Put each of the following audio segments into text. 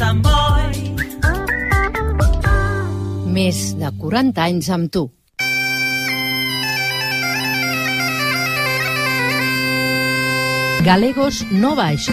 Sant Boi. Més de 40 anys amb tu. Galegos no baix.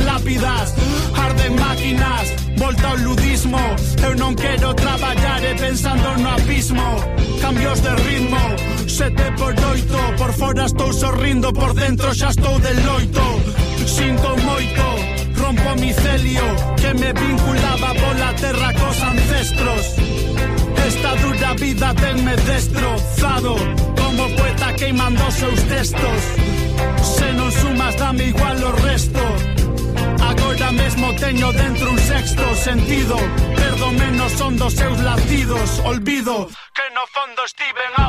Lápidas Arden máquinas, volta ao ludismo. Eu non quero traballar e pensando no abismo. Cambios de ritmo, sete por oito Por fora estou sorrindo, por dentro xa estou de loito. Sinto moito, rompo o micelio que me vinculaba pola terra cos ancestros. Esta dura vida tenme destrozado Como poeta queimando os seus textos. Se non sumas dame igual o resto Agora mesmo teño dentro un sexto sentido. Perdo menos son dos seus latidos Olvido que no fondo estiven afundido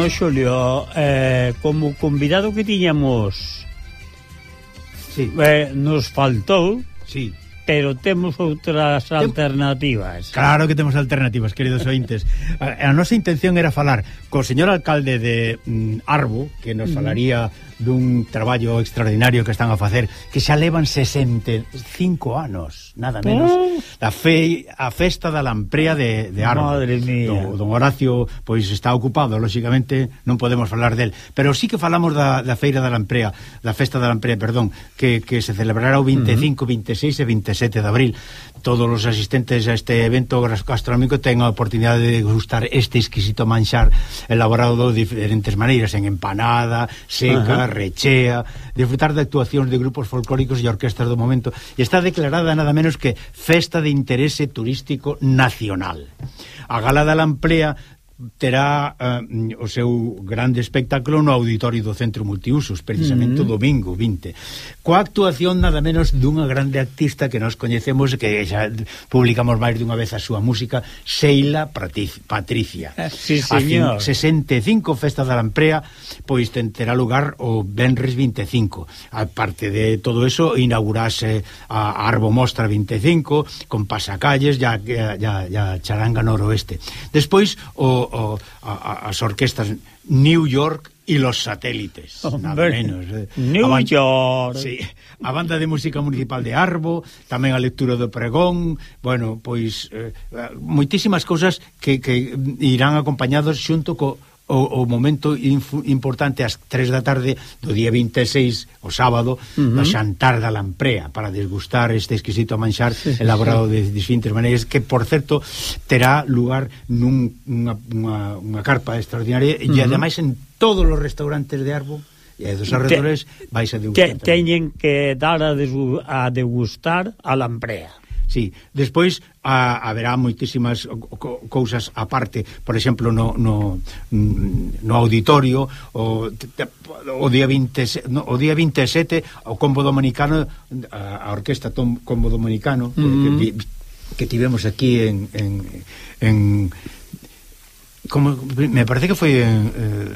Bueno, Xulio, eh, como convidado que tiñamos sí. eh, nos faltou sí pero temos outras Tem... alternativas. Claro que temos alternativas, queridos ointes. A, a nosa intención era falar co señor alcalde de mm, Arbo, que nos falaría dun traballo extraordinario que están a facer, que xa levan 65 anos, nada menos, ah. da fe, a festa da lamprea de, de Arbo. Madre mía. Do, don Horacio, pois, está ocupado, lóxicamente, non podemos falar del. Pero sí que falamos da, da feira da lamprea, da festa da lamprea, perdón, que, que se celebrará o 25, 26 e 27 7 de abril todos os asistentes a este evento gastronómico ten a oportunidade de gustar este exquisito manxar elaborado de diferentes maneiras, en empanada, seca, Ajá. rechea, disfrutar de actuacións de grupos folclóricos e orquestas do momento, e está declarada nada menos que Festa de Interese Turístico Nacional. A Gala da Lamplea terá eh, o seu grande espectáculo no auditorio do Centro Multiusos, precisamente mm. o domingo 20, coa actuación nada menos dunha grande artista que nos coñecemos que xa publicamos máis dunha vez a súa música, Sheila Patricia. Eh, sí, señor. A 65 Festa da Lamprea, pois terá lugar o Benres 25. A parte de todo eso, inaugurase a Arbo Mostra 25 con pasacalles, ya, ya, ya charanga noroeste. Despois, o o, a, as orquestas New York y los satélites, Hombre. nada menos. Eh. New a York. Sí, a banda de música municipal de Arbo, tamén a lectura do pregón, bueno, pois eh, moitísimas cousas que, que irán acompañados xunto co o, o momento infu, importante ás 3 da tarde do día 26, o sábado, uh -huh. do xantar da lamprea para desgustar este exquisito manxar sí, elaborado sí. de distintas maneiras que, por certo, terá lugar nun, unha, unha, unha carpa extraordinaria uh -huh. e ademais en todos os restaurantes de Arbo e dos arredores vais a degustar. Te, teñen que dar a, a degustar a lamprea sí. Despois a, haberá moitísimas cousas aparte, por exemplo, no, no, no auditorio o, o día 20, no, o día 27 o combo dominicano a, a orquesta Tom, combo dominicano mm -hmm. que, mm-hmm. que tivemos aquí en, en, en como me parece que foi en eh,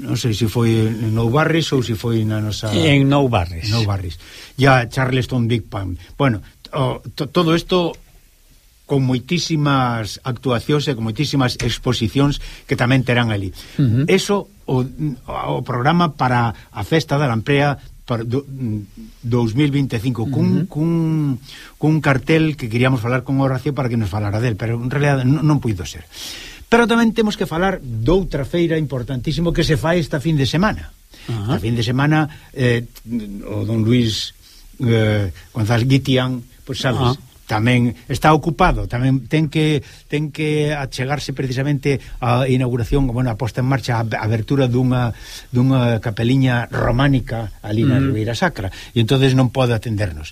non sei se foi en Nou Barris ou se foi na nosa en Nou Barris. Nou Barris. Ya Charleston Big Band. Bueno, o, to, todo isto con moitísimas actuacións e con moitísimas exposicións que tamén terán ali. Uh -huh. Eso o, o programa para a festa da Lamprea para do, 2025 cun, uh -huh. cun, cun cartel que queríamos falar con Horacio para que nos falara del, pero en realidad non, non puido ser. Pero tamén temos que falar doutra feira importantísimo que se fai esta fin de semana. Uh -huh. Esta fin de semana eh, o don Luis eh, González Guitián Pois sabes, ah. tamén está ocupado, tamén ten que ten que achegarse precisamente a inauguración, bueno, a posta en marcha, a abertura dunha dunha capeliña románica ali na mm. Ribeira Sacra, e entonces non pode atendernos.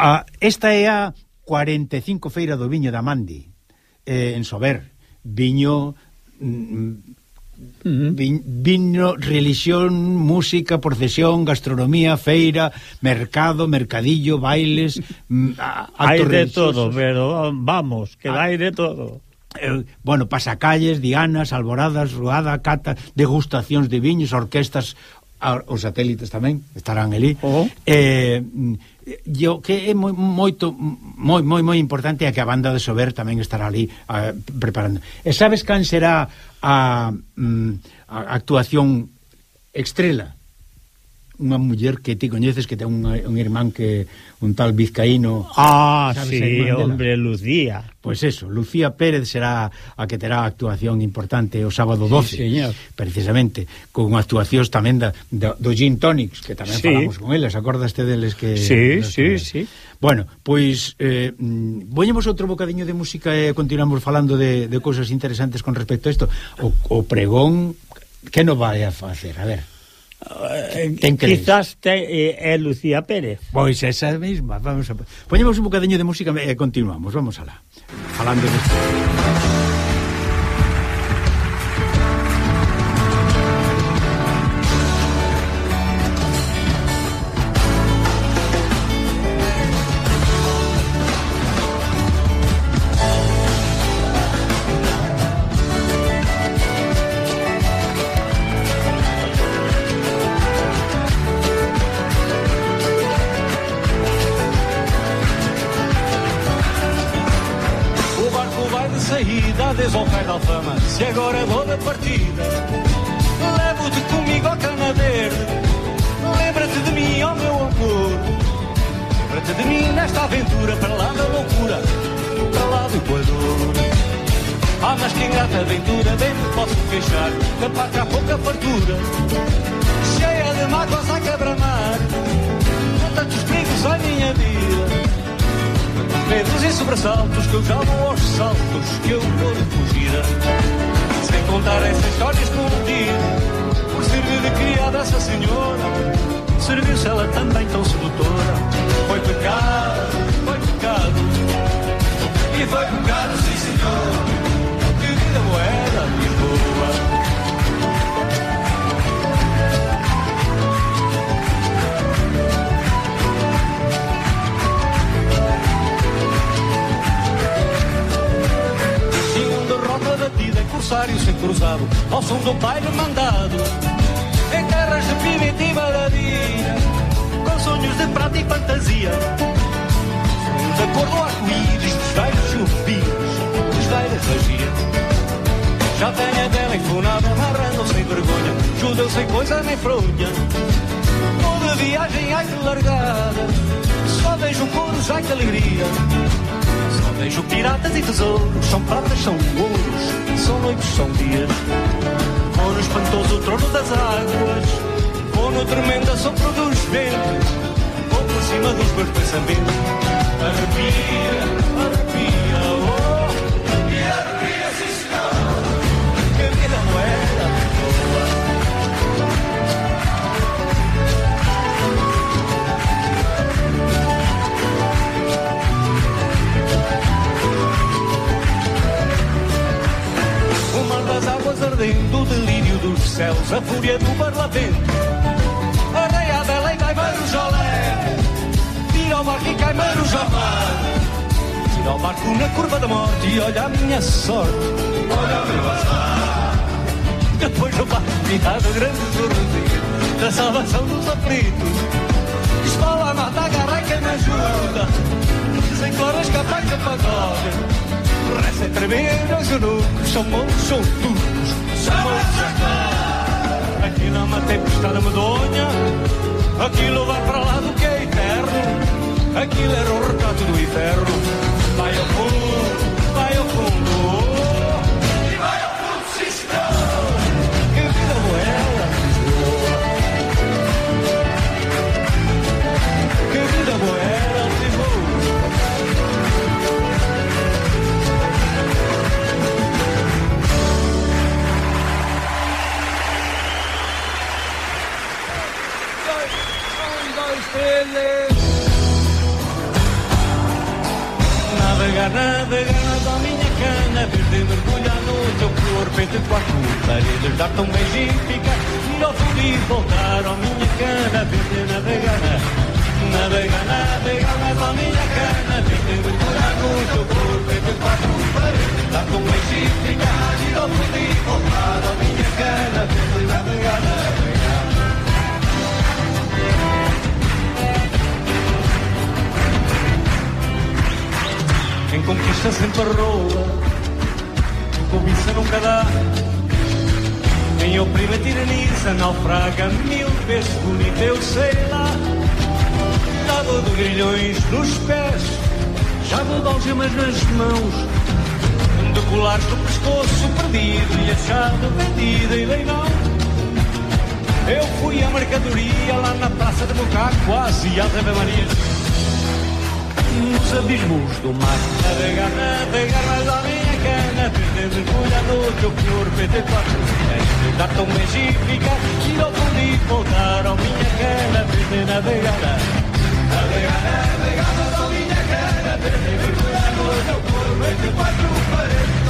A, esta é a 45 feira do viño da Mandi, eh, en Sober, viño mm, uh vino, religión, música, procesión, gastronomía, feira, mercado, mercadillo, bailes, mm, hai de todo, pero um, vamos, que ah. hai de todo. Eh, bueno, pasacalles, dianas, alboradas, ruada, cata, degustacións de viños, orquestas, os satélites tamén estarán ali. Oh. Eh, yo que é moi moito moi moi moi importante é que a banda de Sober tamén estará ali eh, preparando. E sabes can será a, mm, a actuación estrela unha muller que ti coñeces que ten un, un irmán que un tal vizcaíno. Ah, sabes, sí, hombre, Lucía. Pois pues eso, Lucía Pérez será a que terá actuación importante o sábado 12, sí, señor. precisamente, con actuacións tamén da, da, do Gin Tonics, que tamén sí. falamos con eles, acordaste deles que... Sí, sí, que... sí. Bueno, pois, eh, voñemos outro bocadiño de música e continuamos falando de, de cousas interesantes con respecto a isto. O, o pregón, que nos vai a facer? A ver... Eh, eh, Ten que Quizás te, é, é Lucía Pérez. Pois esa mesma, vamos a... Poñemos un bocadiño de música e continuamos, vamos alá. Falando de... Se agora vou da partida. Levo-te comigo ao cana verde. Lembra-te de mim, ó meu amor. Lembra-te de mim nesta aventura Para lá da loucura Para lá do Equador. Ah, mas que ingrata aventura Bem me posso queixar Da pátria há pouca fartura Cheia de mágoas a quebra-mar. Com tantos perigos à minha vida medos e sobressaltos que eu já vou aos saltos que eu vou de fugida. Contar essas histórias escondidas, por servir de criada essa senhora, serviu-se ela também tão sedutora. Foi pecado, foi pecado, e foi pecado, sim senhor. Que vida moeda, corsário sem cruzado, ao som do baile mandado. Em terras de pimenta e badadia, com sonhos de prata e fantasia. Sonhos da cor do arco-íris, dos velhos chupinos, dos velhas magias. Já tenho a dela enfunada, narrando sem vergonha, judeu sem coisa nem fronha. Toda viagem, ai que largada, só vejo couros, ai que alegria. Piratas e tesouros, são pratas, são ouros, são noites, são dias. Vou no espantoso trono das águas, vou no tremendo sopro dos ventos, vou por cima dos meus pensamentos. Arrepia, arrepia, oh, e arrepia, sim senhor, que vida não era boa. Céus, a fúria do barlavento. Arreia e vai Marujolé. Tira o barco e cai Marujamar. Tira o barco na curva da morte e olha a minha sorte. Olha o meu azar. Depois do barco virado, grande sorriso da salvação dos aflitos. Escola a mata, agarra quem me ajuda. Sem claras capaz de pagode. Resta tremer aos eunucos, são mouros, são É uma tempestade medonha, aquilo vai para lá do que é eterno, aquilo era o retrato do inferno. Navegando a minha cana Verde mergulhar no teu corpo entre quatro paredes Dar-te um beijinho, ficar melhor feliz Voltar a minha cana, verde navegando, Navegar, navegar mais a minha cana Verde mergulhar no teu corpo entre quatro paredes Dar-te um beijinho, ficar melhor feliz Voltar a minha cana, verde navegando. Conquista sempre a rola, cobiça nunca dá. Quem oprime tiraniza, naufraga mil vezes bonita, eu sei lá. Dado de grilhões nos pés, já de algemas nas mãos, de colares no pescoço perdido e achado vendido e leilão. Eu fui à mercadoria lá na praça de Bocaco, quase às Ave Marias nos abismos do mar. Navegar, navegar, mais a minha cana perdeu mergulha no teu pior PT4. Da tão e não pude voltar. voltaram minha cana perder navegar. Navegar, navegar, mais a minha cana perdeu mergulha no teu pior PT4.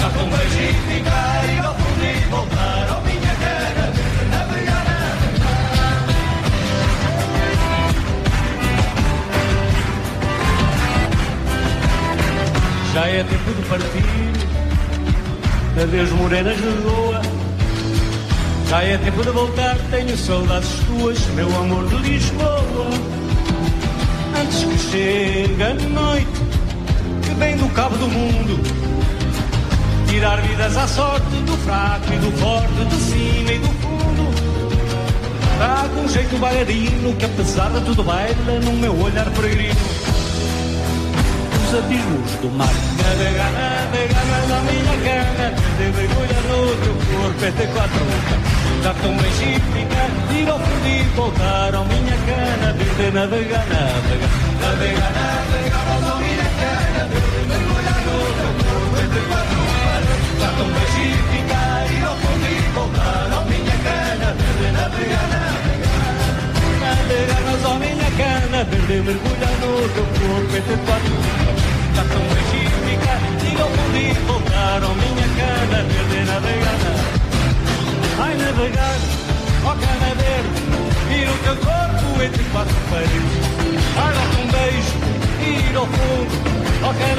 Da tão e tiro fundo e voltaram minha Já é tempo de partir. Adeus morenas de Goa Já é tempo de voltar. Tenho saudades tuas Meu amor de Lisboa. Antes que chegue a noite Que vem do cabo do mundo. Tirar vidas à sorte Do fraco e do forte De cima e do fundo. Trago um jeito bailarino Que apesar de tudo baila No meu olhar peregrino os abismos do mar. Navegar, navegar, mas a minha cana de mergulha no teu corpo, entre quatro Dar-te um beijo e ficar, ir ao fundo e voltar. Oh, minha cana, de navegar, navegar, navegar, navegar, mas a minha cana de mergulha no teu corpo, entre quatro Dar-te um beijo e ficar, ir ao fundo e voltar. Oh, minha cana, de navegar, navegar, navegar, mas a minha cana de mergulhar no teu corpo, entre quatro Tão magnífica E não pude voltar Oh minha cana verde navegada. Ai navegar, ó cana verde Ir o teu corpo entre quatro paredes Ai dar-te um beijo Ir ao fundo, ó cana